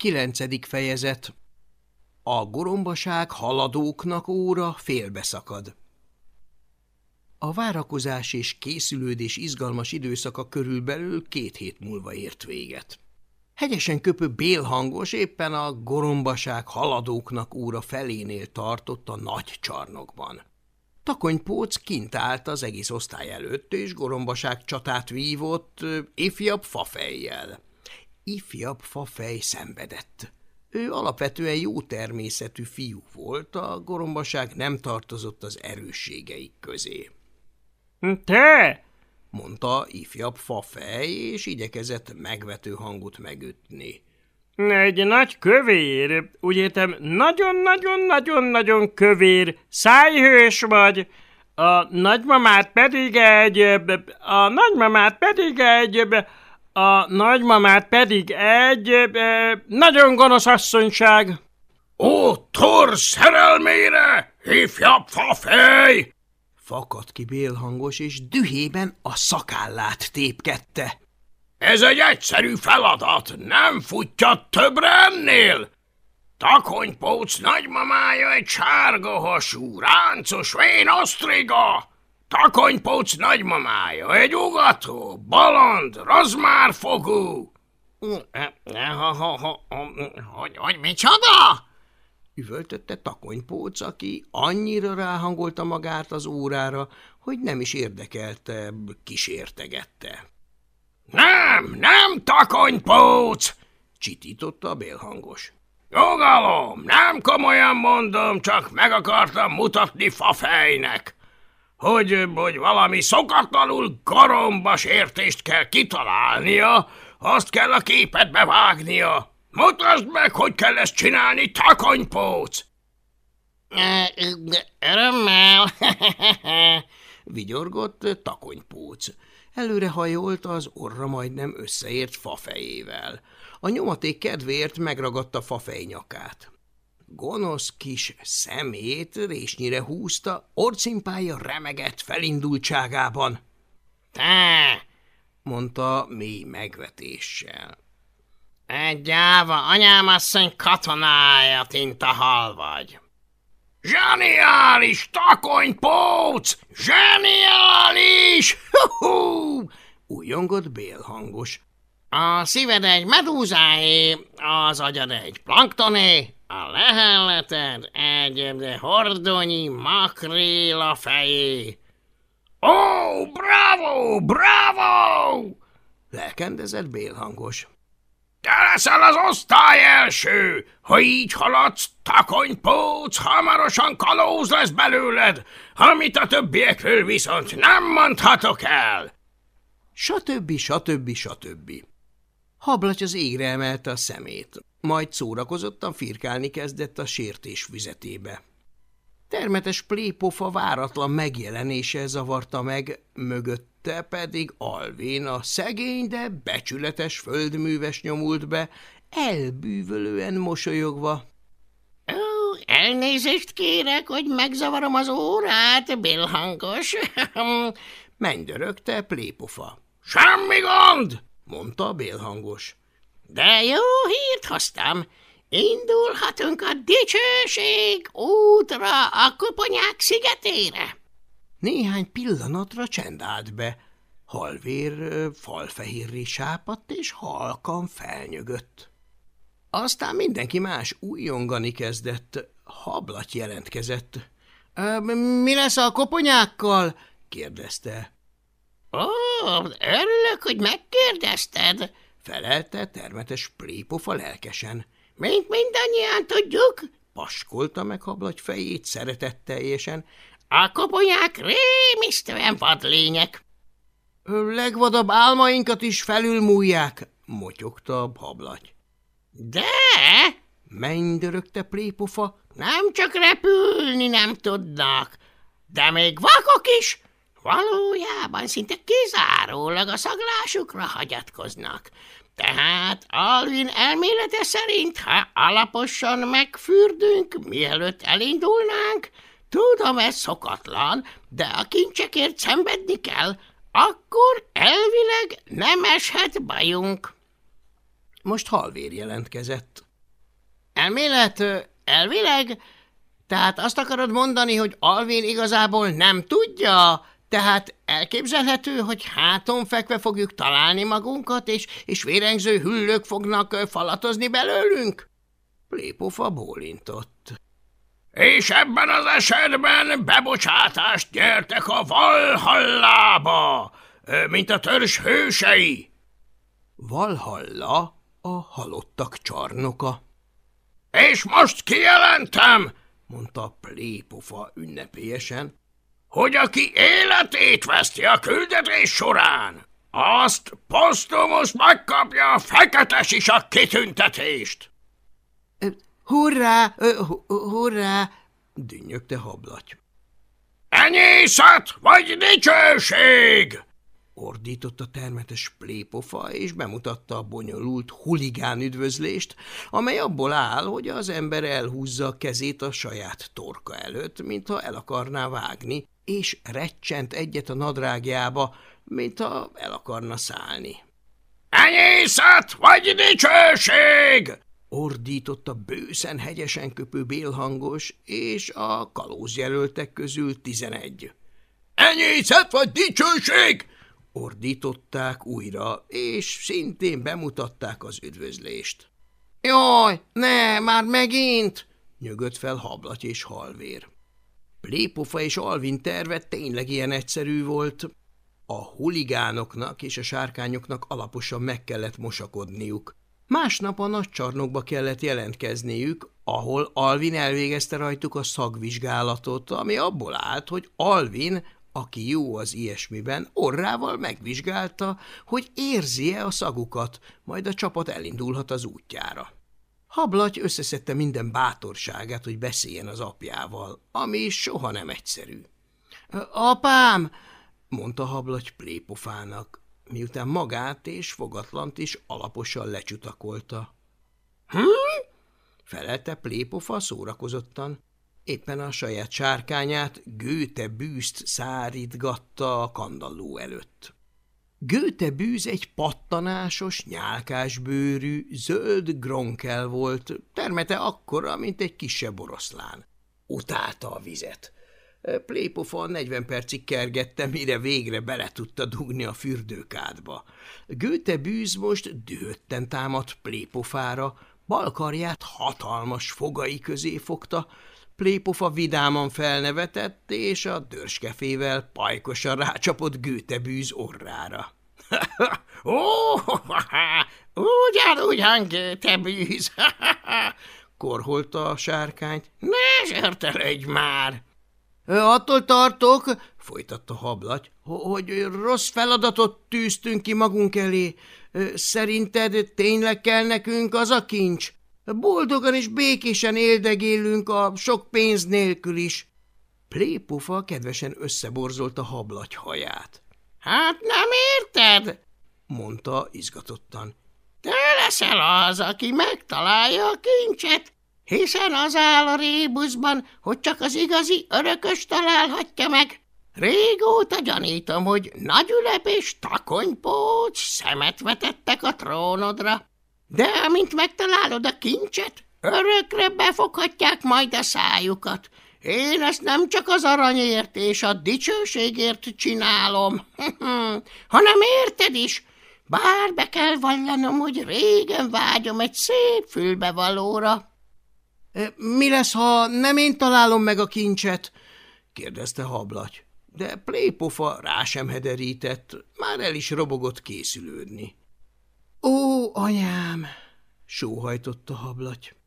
Kilencedik fejezet A gorombaság haladóknak óra félbeszakad. A várakozás és készülődés izgalmas időszaka körülbelül két hét múlva ért véget. Hegyesen köpő bélhangos éppen a gorombaság haladóknak óra felénél tartott a nagy csarnokban. Takonypóc kint állt az egész osztály előtt, és gorombaság csatát vívott ifjabb fafejjel ifjabb fafej szenvedett. Ő alapvetően jó természetű fiú volt, a gorombaság nem tartozott az erősségeik közé. – Te! – mondta ifjabb fafej, és igyekezett megvető hangot megütni. – Egy nagy kövér, úgy értem, nagyon-nagyon-nagyon-nagyon kövér, szájhős vagy, a nagymamát pedig egy, a nagymamát pedig egy, a nagymamát pedig egy e, nagyon gonosz asszonyság. Ó, Thor szerelmére, ifjabb fafej! Fakadt ki bélhangos, és dühében a szakállát tépkedte. Ez egy egyszerű feladat, nem futja többre ennél. Takonypóc nagymamája egy sárga hasú, ráncos vén osztriga. Takonypóc nagymamája, egy ugató, baland, rozmárfogú. Hogy, hogy micsoda? Üvöltötte takonypóc, aki annyira ráhangolta magát az órára, hogy nem is érdekelte, kísértegette. Nem, nem takonypóc! csitította a bélhangos. Jogalom, nem komolyan mondom, csak meg akartam mutatni fafejnek hogy, hogy valami szokatlanul garombas értést kell kitalálnia, azt kell a képet bevágnia. Mutasd meg, hogy kell ezt csinálni, takonypóc! Örömmel! Vigyorgott takonypóc. Előrehajolt az orra majdnem összeért fafejével. A nyomaték kedvéért megragadta fafej nyakát. Gonosz kis szemét résnyire húzta, orcimpája remegett felindultságában. – Te! – mondta mély megvetéssel. – Egy gyáva anyámasszony katonája, tinta hal vagy. – Zseniális, takonypóc! Zseniális! Hú-hú! – újongott bélhangos. – A szíved egy medúzáé, az agyad egy planktoné, a lehelleted egy hordonyi makréla fejé. Ó, bravo, bravo! Lelkendezett bélhangos. Te leszel az osztály első! Ha így haladsz, takonypóc, hamarosan kalóz lesz belőled, amit a többiekről viszont nem mondhatok el! Satöbbi, satöbbi, satöbbi. Hablaty az égre emelte a szemét majd szórakozottan firkálni kezdett a sértés füzetébe. Termetes plépofa váratlan megjelenése zavarta meg, mögötte pedig Alvin a szegény, de becsületes földműves nyomult be, elbűvölően mosolyogva. – Ó, elnézést kérek, hogy megzavarom az órát, bélhangos. – mennydörögte plépofa. – Semmi gond! – mondta a bélhangos. De jó hírt hoztam. Indulhatunk a dicsőség útra a koponyák szigetére. Néhány pillanatra csend állt be. Halvér falfehérré sápadt, és halkan felnyögött. Aztán mindenki más újongani kezdett. Hablat jelentkezett. – Mi lesz a koponyákkal? – kérdezte. – Ó, örülök, hogy megkérdezted felelte termetes plépofa lelkesen. Mint mindannyian tudjuk, paskolta meg hablagy fejét szeretetteljesen. A koponyák rémisztően vadlények. Legvadabb álmainkat is felülmúlják, motyogta a hablagy. De, mennydörögte plépofa, nem csak repülni nem tudnak, de még vakok is, valójában szinte kizárólag a szaglásukra hagyatkoznak. Tehát Alvin elmélete szerint, ha alaposan megfürdünk, mielőtt elindulnánk, tudom, ez szokatlan, de a kincsekért szenvedni kell, akkor elvileg nem eshet bajunk. Most halvér jelentkezett. elmélet, elvileg? Tehát azt akarod mondani, hogy Alvin igazából nem tudja? Tehát elképzelhető, hogy háton fekve fogjuk találni magunkat, és, és vérengző hüllők fognak falatozni belőlünk? Plépofa bólintott. És ebben az esetben bebocsátást nyertek a Valhallába, mint a törzs hősei. Valhalla a halottak csarnoka. És most kijelentem, mondta Plépofa ünnepélyesen, hogy aki életét veszti a küldetés során, azt posztumusz megkapja a fekete sisak kitüntetést. Hurrá, hurrá, dünnyögte hablaty. Enyészet vagy dicsőség! ordított a termetes plépofa, és bemutatta a bonyolult huligán üdvözlést, amely abból áll, hogy az ember elhúzza a kezét a saját torka előtt, mintha el akarná vágni, és recsent egyet a nadrágjába, mintha el akarna szállni. – Enyészet vagy dicsőség! ordította bőszen hegyesen köpő bélhangos, és a kalózjelöltek közül tizenegy. – Enyészet vagy dicsőség! ordították újra, és szintén bemutatták az üdvözlést. – Jaj, ne, már megint! – nyögött fel hablaty és halvér. Plépofa és Alvin terve tényleg ilyen egyszerű volt. A huligánoknak és a sárkányoknak alaposan meg kellett mosakodniuk. Másnap a nagy csarnokba kellett jelentkezniük, ahol Alvin elvégezte rajtuk a szagvizsgálatot, ami abból állt, hogy Alvin, aki jó az ilyesmiben, orrával megvizsgálta, hogy érzi-e a szagukat, majd a csapat elindulhat az útjára. Hablaty összeszedte minden bátorságát, hogy beszéljen az apjával, ami soha nem egyszerű. – Apám! – mondta Hablaty plépofának, miután magát és fogatlant is alaposan lecsutakolta. – Hm? – felelte plépofa szórakozottan. Éppen a saját sárkányát Gőte bűzt szárítgatta a kandalló előtt. Gőte bűz egy pattanásos, nyálkás bőrű, zöld gronkel volt, termete akkora, mint egy kisebb oroszlán. Utálta a vizet. Plépofa 40 percig kergette, mire végre bele tudta dugni a fürdőkádba. Gőte bűz most dühötten támadt Plépofára, balkarját hatalmas fogai közé fogta, Plépofa vidáman felnevetett, és a dörskefével pajkosan rácsapott gőtebűz orrára. – Ó, ugyan, ugyan, gőtebűz! – korholta a sárkányt. – Ne zsörtelődj már! – Attól tartok – folytatta hablaty, – hogy rossz feladatot tűztünk ki magunk elé. Szerinted tényleg kell nekünk az a kincs? Boldogan és békésen éldegélünk a sok pénz nélkül is. Plépufa kedvesen összeborzolta hablagy haját. – Hát nem érted? – mondta izgatottan. – Te leszel az, aki megtalálja a kincset, hiszen az áll a rébuszban, hogy csak az igazi örökös találhatja meg. Régóta gyanítom, hogy nagy ülep és takonypóc szemet vetettek a trónodra. De amint megtalálod a kincset, örökre befoghatják majd a szájukat. Én ezt nem csak az aranyért és a dicsőségért csinálom, hanem érted is, bár be kell vallanom, hogy régen vágyom egy szép fülbevalóra. Mi lesz, ha nem én találom meg a kincset? – kérdezte hablaty, de plépofa rá sem hederített, már el is robogott készülődni. – Ó, anyám! – sóhajtott a hablaty.